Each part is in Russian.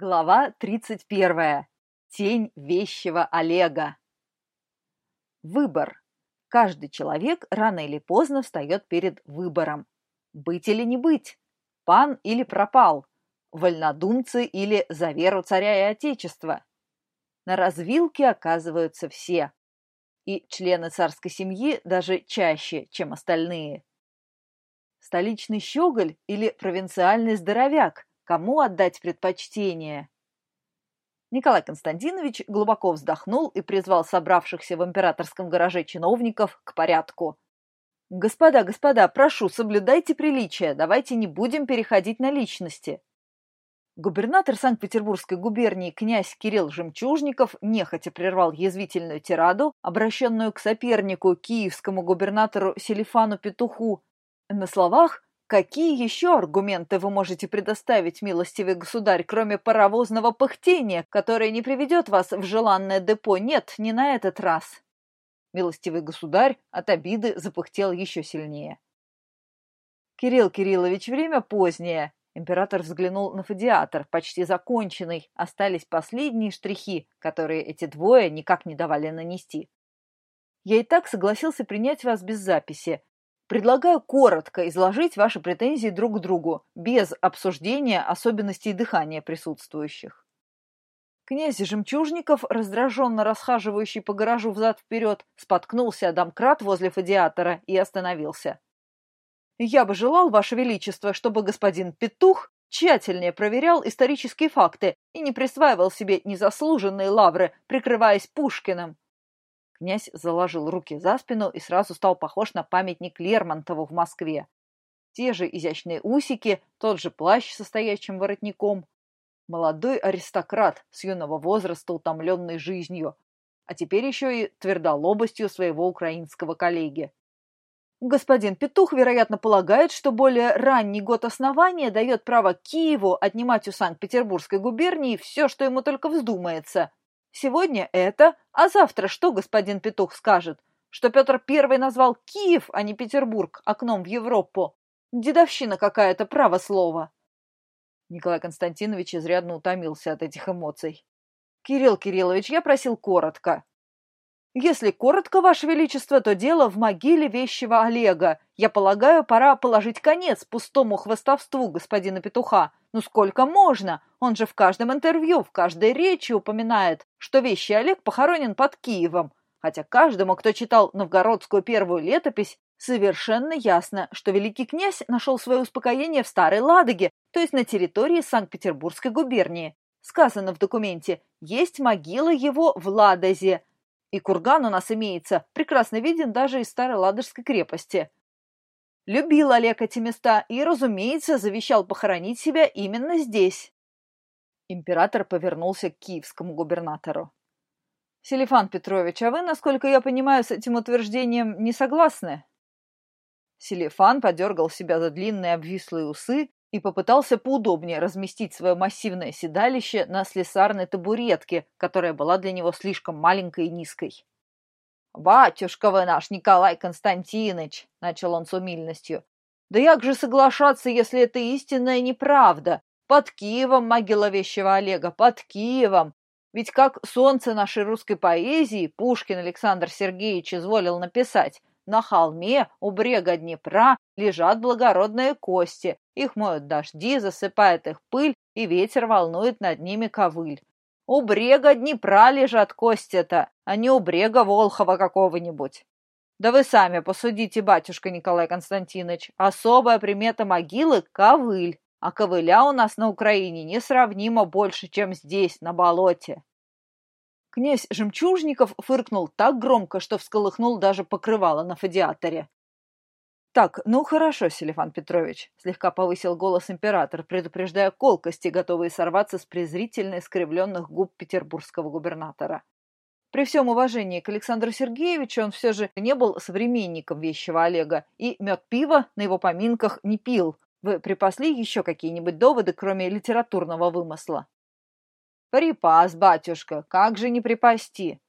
Глава 31. Тень вещего Олега. Выбор. Каждый человек рано или поздно встает перед выбором. Быть или не быть, пан или пропал, вольнодумцы или за веру царя и отечества. На развилке оказываются все. И члены царской семьи даже чаще, чем остальные. Столичный щеголь или провинциальный здоровяк, Кому отдать предпочтение? Николай Константинович глубоко вздохнул и призвал собравшихся в императорском гараже чиновников к порядку. «Господа, господа, прошу, соблюдайте приличия, давайте не будем переходить на личности». Губернатор Санкт-Петербургской губернии князь Кирилл Жемчужников нехотя прервал язвительную тираду, обращенную к сопернику, киевскому губернатору Селифану Петуху. На словах Какие еще аргументы вы можете предоставить, милостивый государь, кроме паровозного пыхтения, которое не приведет вас в желанное депо? Нет, не на этот раз. Милостивый государь от обиды запыхтел еще сильнее. Кирилл Кириллович, время позднее. Император взглянул на фадиатор, почти законченный. Остались последние штрихи, которые эти двое никак не давали нанести. Я и так согласился принять вас без записи, Предлагаю коротко изложить ваши претензии друг к другу, без обсуждения особенностей дыхания присутствующих. Князь Жемчужников, раздраженно расхаживающий по гаражу взад-вперед, споткнулся о домкрат возле фадиатора и остановился. «Я бы желал, Ваше Величество, чтобы господин Петух тщательнее проверял исторические факты и не присваивал себе незаслуженные лавры, прикрываясь Пушкиным. Князь заложил руки за спину и сразу стал похож на памятник Лермонтову в Москве. Те же изящные усики, тот же плащ со стоячим воротником. Молодой аристократ с юного возраста, утомленный жизнью, а теперь еще и твердолобостью своего украинского коллеги. Господин Петух, вероятно, полагает, что более ранний год основания дает право Киеву отнимать у Санкт-Петербургской губернии все, что ему только вздумается. Сегодня это, а завтра что господин Петух скажет? Что Петр Первый назвал Киев, а не Петербург, окном в Европу? Дедовщина какая-то, право слово. Николай Константинович изрядно утомился от этих эмоций. Кирилл Кириллович, я просил коротко. Если коротко, Ваше Величество, то дело в могиле вещего Олега. Я полагаю, пора положить конец пустому хвостовству господина Петуха. Ну сколько можно? Он же в каждом интервью, в каждой речи упоминает, что вещий Олег похоронен под Киевом. Хотя каждому, кто читал новгородскую первую летопись, совершенно ясно, что великий князь нашел свое успокоение в Старой Ладоге, то есть на территории Санкт-Петербургской губернии. Сказано в документе, есть могила его в Ладозе, и курган у нас имеется, прекрасно виден даже из Старой Ладожской крепости. Любил Олег эти места и, разумеется, завещал похоронить себя именно здесь. Император повернулся к киевскому губернатору. «Селифан Петрович, а вы, насколько я понимаю, с этим утверждением не согласны?» Селифан подергал себя за длинные обвислые усы и попытался поудобнее разместить свое массивное седалище на слесарной табуретке, которая была для него слишком маленькой и низкой. «Батюшка вы наш, Николай Константинович!» — начал он с умильностью. «Да як же соглашаться, если это истинная неправда? Под Киевом могила вещего Олега, под Киевом! Ведь как солнце нашей русской поэзии Пушкин Александр Сергеевич изволил написать, на холме у брега Днепра лежат благородные кости. Их моют дожди, засыпает их пыль, и ветер волнует над ними ковыль. У брега Днепра лежат кости-то, а не у брега Волхова какого-нибудь. Да вы сами посудите, батюшка Николай Константинович. Особая примета могилы — ковыль. А ковыля у нас на Украине несравнимо больше, чем здесь, на болоте. Князь Жемчужников фыркнул так громко, что всколыхнул даже покрывало на фадиаторе. «Так, ну хорошо, Селифан Петрович», — слегка повысил голос император, предупреждая колкости, готовые сорваться с презрительно искривленных губ петербургского губернатора. При всем уважении к Александру Сергеевичу он все же не был современником вещего Олега и мед пива на его поминках не пил. Вы припасли еще какие-нибудь доводы, кроме литературного вымысла? «Припас, батюшка, как же не припасти?»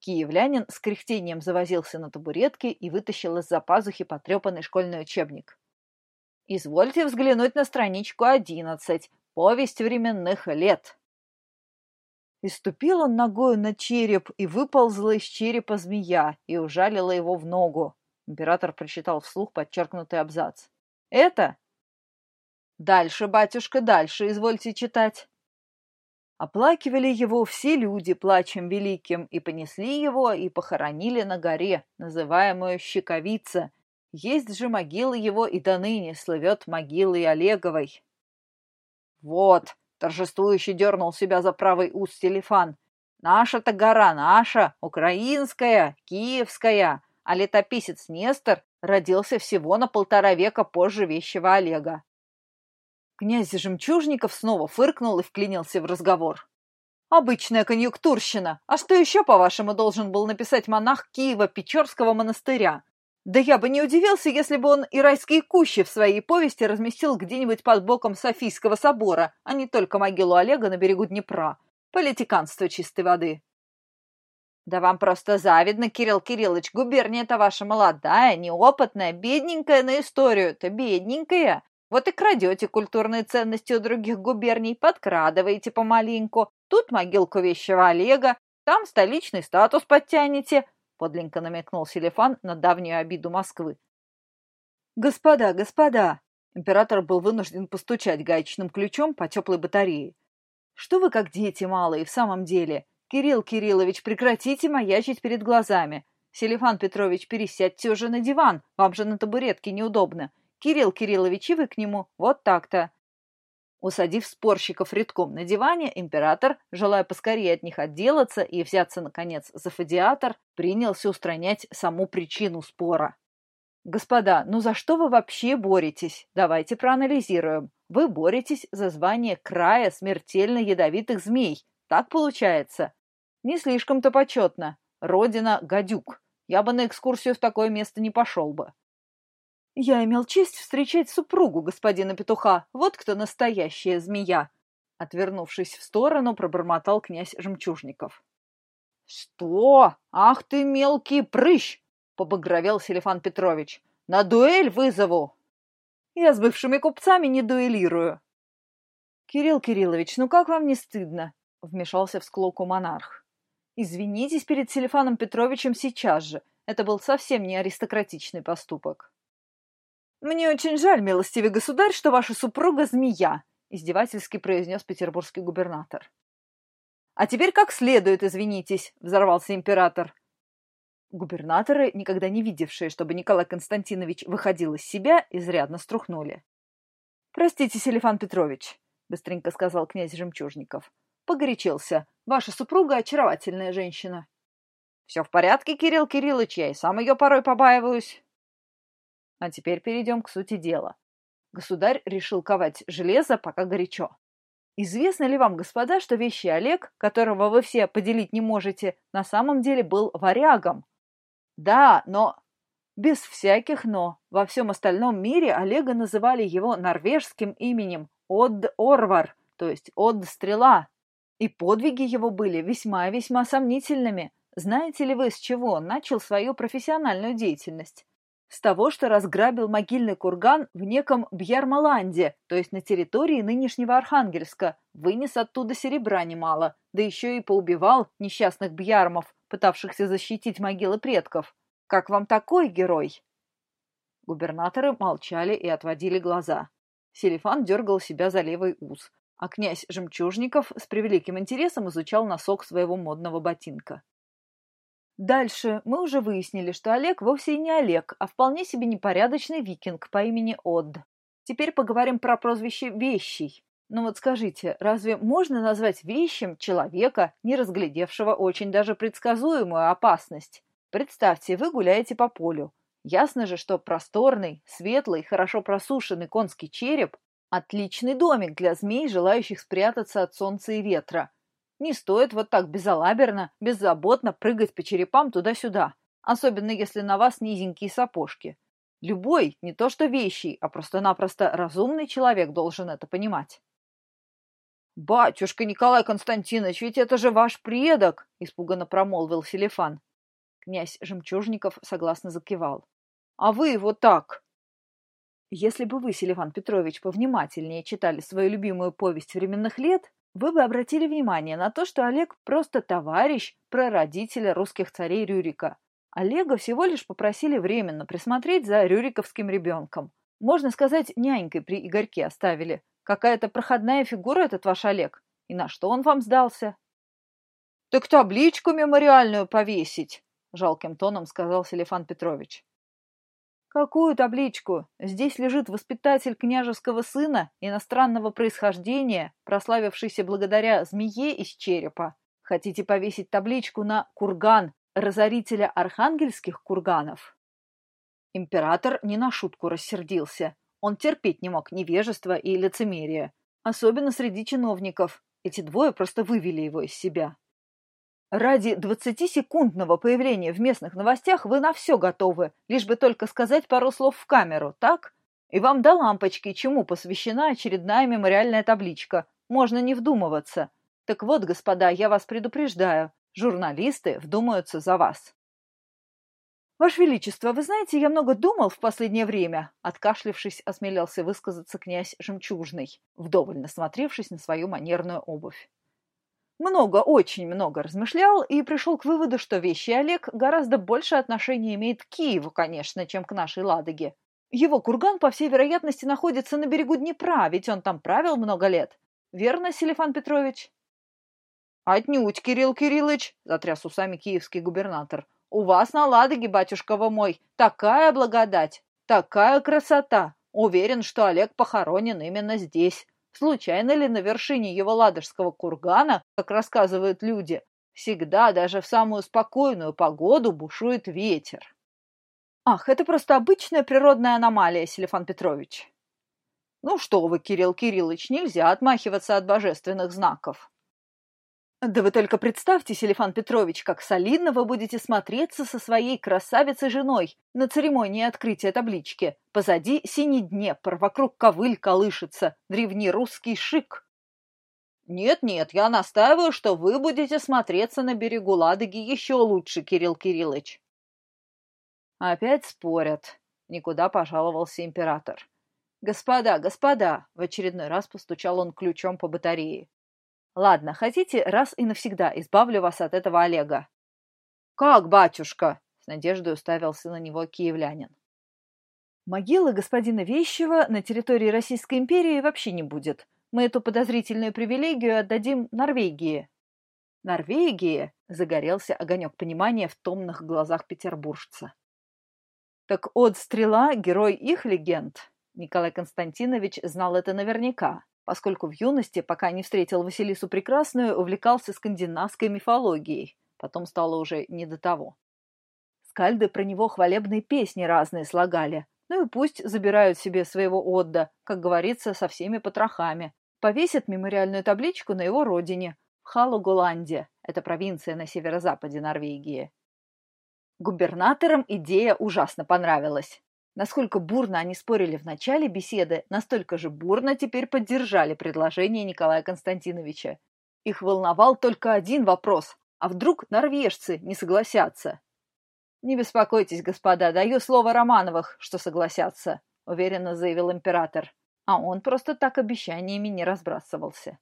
Киевлянин с кряхтением завозился на табуретке и вытащил из-за пазухи потрепанный школьный учебник. «Извольте взглянуть на страничку одиннадцать. Повесть временных лет. И ступил он ногою на череп, и выползла из черепа змея, и ужалила его в ногу. Император прочитал вслух подчеркнутый абзац. Это? Дальше, батюшка, дальше, извольте читать. Оплакивали его все люди плачем великим, и понесли его, и похоронили на горе, называемую Щековица. Есть же могила его и до ныне слывет могилой Олеговой. Вот, торжествующе дернул себя за правый ус Телефан. Наша-то гора наша, украинская, киевская, а летописец Нестор родился всего на полтора века позже вещего Олега. Князь Жемчужников снова фыркнул и вклинился в разговор. «Обычная конъюнктурщина. А что еще, по-вашему, должен был написать монах Киева-Печорского монастыря? Да я бы не удивился, если бы он и райские кущи в своей повести разместил где-нибудь под боком Софийского собора, а не только могилу Олега на берегу Днепра. Политиканство чистой воды». «Да вам просто завидно, Кирилл Кириллович. Губерния-то ваша молодая, неопытная, бедненькая на историю-то, бедненькая. Вот и крадете культурные ценности у других губерний, подкрадываете помаленьку. Тут могилку вещего Олега, там столичный статус подтянете, — подлинно намекнул Селефан на давнюю обиду Москвы. «Господа, господа!» Император был вынужден постучать гаечным ключом по теплой батарее. «Что вы как дети малые в самом деле? Кирилл Кириллович, прекратите маячить перед глазами. Селефан Петрович, пересядьте уже на диван, вам же на табуретке неудобно. Кирилл Кириллович, и вы к нему. Вот так-то. Усадив спорщиков редком на диване, император, желая поскорее от них отделаться и взяться, наконец, за фадиатор, принялся устранять саму причину спора. «Господа, ну за что вы вообще боретесь? Давайте проанализируем. Вы боретесь за звание края смертельно ядовитых змей. Так получается? Не слишком-то почетно. Родина – гадюк. Я бы на экскурсию в такое место не пошел бы. «Я имел честь встречать супругу господина петуха. Вот кто настоящая змея!» Отвернувшись в сторону, пробормотал князь Жемчужников. «Что? Ах ты мелкий прыщ!» — побагровел Селефан Петрович. «На дуэль вызову!» «Я с бывшими купцами не дуэлирую!» «Кирилл Кириллович, ну как вам не стыдно?» — вмешался в склоку монарх. «Извинитесь перед Селефаном Петровичем сейчас же. Это был совсем не аристократичный поступок». «Мне очень жаль, милостивый государь, что ваша супруга змея», издевательски произнес петербургский губернатор. «А теперь как следует извинитесь», — взорвался император. Губернаторы, никогда не видевшие, чтобы Николай Константинович выходил из себя, изрядно струхнули. «Простите, Селифан Петрович», — быстренько сказал князь Жемчужников. «Погорячился. Ваша супруга очаровательная женщина». «Все в порядке, Кирилл Кириллович, я и сам ее порой побаиваюсь». А теперь перейдем к сути дела. Государь решил ковать железо, пока горячо. Известно ли вам, господа, что вещи Олег, которого вы все поделить не можете, на самом деле был варягом? Да, но... Без всяких «но». Во всем остальном мире Олега называли его норвежским именем Одд Орвар, то есть Одд Стрела. И подвиги его были весьма-весьма сомнительными. Знаете ли вы, с чего он начал свою профессиональную деятельность? С того, что разграбил могильный курган в неком Бьярмаланде, то есть на территории нынешнего Архангельска, вынес оттуда серебра немало, да еще и поубивал несчастных бьярмов, пытавшихся защитить могилы предков. Как вам такой герой? Губернаторы молчали и отводили глаза. Селифан дергал себя за левый ус, а князь Жемчужников с превеликим интересом изучал носок своего модного ботинка. Дальше мы уже выяснили, что Олег вовсе и не Олег, а вполне себе непорядочный викинг по имени Одд. Теперь поговорим про прозвище Вещий. Ну вот скажите, разве можно назвать вещим человека, не разглядевшего очень даже предсказуемую опасность? Представьте, вы гуляете по полю. Ясно же, что просторный, светлый, хорошо просушенный конский череп – отличный домик для змей, желающих спрятаться от солнца и ветра – не стоит вот так безалаберно, беззаботно прыгать по черепам туда-сюда, особенно если на вас низенькие сапожки. Любой, не то что вещий, а просто-напросто разумный человек должен это понимать. «Батюшка Николай Константинович, ведь это же ваш предок!» – испуганно промолвил Селефан. Князь Жемчужников согласно закивал. «А вы вот так!» Если бы вы, Селиван Петрович, повнимательнее читали свою любимую повесть временных лет, вы бы обратили внимание на то, что Олег просто товарищ прародителя русских царей Рюрика. Олега всего лишь попросили временно присмотреть за рюриковским ребенком. Можно сказать, нянькой при Игорьке оставили. Какая-то проходная фигура этот ваш Олег. И на что он вам сдался? — Так табличку мемориальную повесить, — жалким тоном сказал Селефан Петрович. «Какую табличку? Здесь лежит воспитатель княжеского сына, иностранного происхождения, прославившийся благодаря змее из черепа. Хотите повесить табличку на курган, разорителя архангельских курганов?» Император не на шутку рассердился. Он терпеть не мог невежества и лицемерия. Особенно среди чиновников. Эти двое просто вывели его из себя. Ради двадцатисекундного появления в местных новостях вы на все готовы, лишь бы только сказать пару слов в камеру, так? И вам до лампочки, чему посвящена очередная мемориальная табличка. Можно не вдумываться. Так вот, господа, я вас предупреждаю, журналисты вдумаются за вас. «Ваше Величество, вы знаете, я много думал в последнее время», откашлившись, осмелялся высказаться князь Жемчужный, вдоволь насмотревшись на свою манерную обувь много, очень много размышлял и пришел к выводу, что вещи Олег гораздо больше отношения имеет к Киеву, конечно, чем к нашей Ладоге. Его курган, по всей вероятности, находится на берегу Днепра, ведь он там правил много лет. Верно, Селифан Петрович? Отнюдь, Кирилл Кириллович, затряс усами киевский губернатор. У вас на Ладоге, батюшка мой, такая благодать, такая красота. Уверен, что Олег похоронен именно здесь. Случайно ли на вершине его ладожского кургана, как рассказывают люди, всегда, даже в самую спокойную погоду, бушует ветер? Ах, это просто обычная природная аномалия, Селефан Петрович. Ну что вы, Кирилл Кириллович, нельзя отмахиваться от божественных знаков. Да вы только представьте, Селифан Петрович, как солидно вы будете смотреться со своей красавицей-женой на церемонии открытия таблички. Позади синий Днепр, вокруг ковыль колышется, древнерусский шик. Нет-нет, я настаиваю, что вы будете смотреться на берегу Ладоги еще лучше, Кирилл Кириллович. Опять спорят. Никуда пожаловался император. «Господа, господа!» — в очередной раз постучал он ключом по батарее. Ладно, хотите, раз и навсегда избавлю вас от этого Олега. Как, батюшка? С надеждой уставился на него киевлянин. Могилы господина Вещева на территории Российской империи вообще не будет. Мы эту подозрительную привилегию отдадим Норвегии. Норвегии? Загорелся огонек понимания в томных глазах петербуржца. Так от Стрела — герой их легенд. Николай Константинович знал это наверняка поскольку в юности, пока не встретил Василису Прекрасную, увлекался скандинавской мифологией. Потом стало уже не до того. Скальды про него хвалебные песни разные слагали. Ну и пусть забирают себе своего Отда, как говорится, со всеми потрохами. Повесят мемориальную табличку на его родине, в Халуголанде, это провинция на северо-западе Норвегии. Губернаторам идея ужасно понравилась. Насколько бурно они спорили в начале беседы, настолько же бурно теперь поддержали предложение Николая Константиновича. Их волновал только один вопрос. А вдруг норвежцы не согласятся? «Не беспокойтесь, господа, даю слово Романовых, что согласятся», — уверенно заявил император. А он просто так обещаниями не разбрасывался.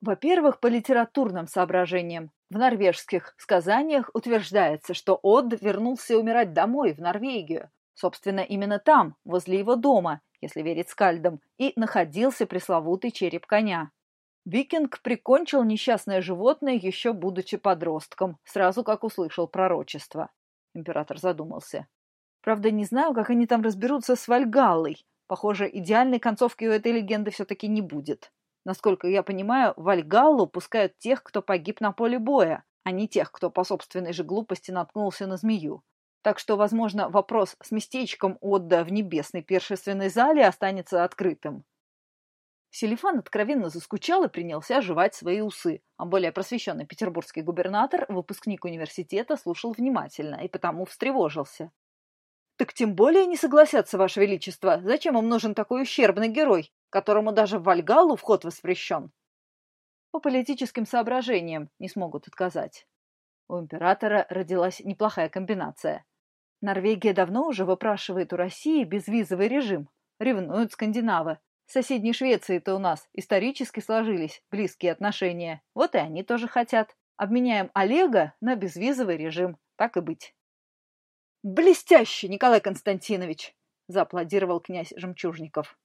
Во-первых, по литературным соображениям. В норвежских сказаниях утверждается, что Од вернулся умирать домой, в Норвегию, Собственно, именно там, возле его дома, если верить скальдам, и находился пресловутый череп коня. Викинг прикончил несчастное животное, еще будучи подростком, сразу как услышал пророчество. Император задумался. Правда, не знаю, как они там разберутся с Вальгаллой. Похоже, идеальной концовки у этой легенды все-таки не будет. Насколько я понимаю, Вальгаллу пускают тех, кто погиб на поле боя, а не тех, кто по собственной же глупости наткнулся на змею. Так что, возможно, вопрос с местечком отда в небесной першественной зале останется открытым. Селифан откровенно заскучал и принялся жевать свои усы, а более просвещенный петербургский губернатор, выпускник университета, слушал внимательно и потому встревожился. «Так тем более не согласятся, Ваше Величество. Зачем им нужен такой ущербный герой, которому даже в Вальгалу вход воспрещен?» «По политическим соображениям не смогут отказать». У императора родилась неплохая комбинация. Норвегия давно уже выпрашивает у России безвизовый режим. Ревнуют скандинавы. С соседней Швеции-то у нас исторически сложились близкие отношения. Вот и они тоже хотят. Обменяем Олега на безвизовый режим. Так и быть. «Блестяще, Николай Константинович!» – зааплодировал князь Жемчужников.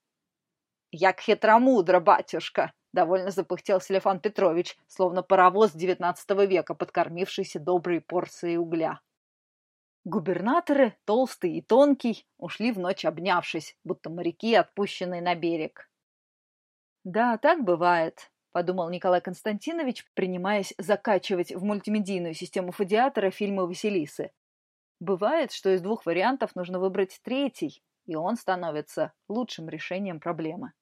«Як хитромудро, батюшка!» – довольно запыхтел Селефан Петрович, словно паровоз девятнадцатого века, подкормившийся доброй порцией угля. Губернаторы, толстый и тонкий, ушли в ночь обнявшись, будто моряки, отпущенные на берег. «Да, так бывает», — подумал Николай Константинович, принимаясь закачивать в мультимедийную систему фадиатора фильмы Василисы. «Бывает, что из двух вариантов нужно выбрать третий, и он становится лучшим решением проблемы».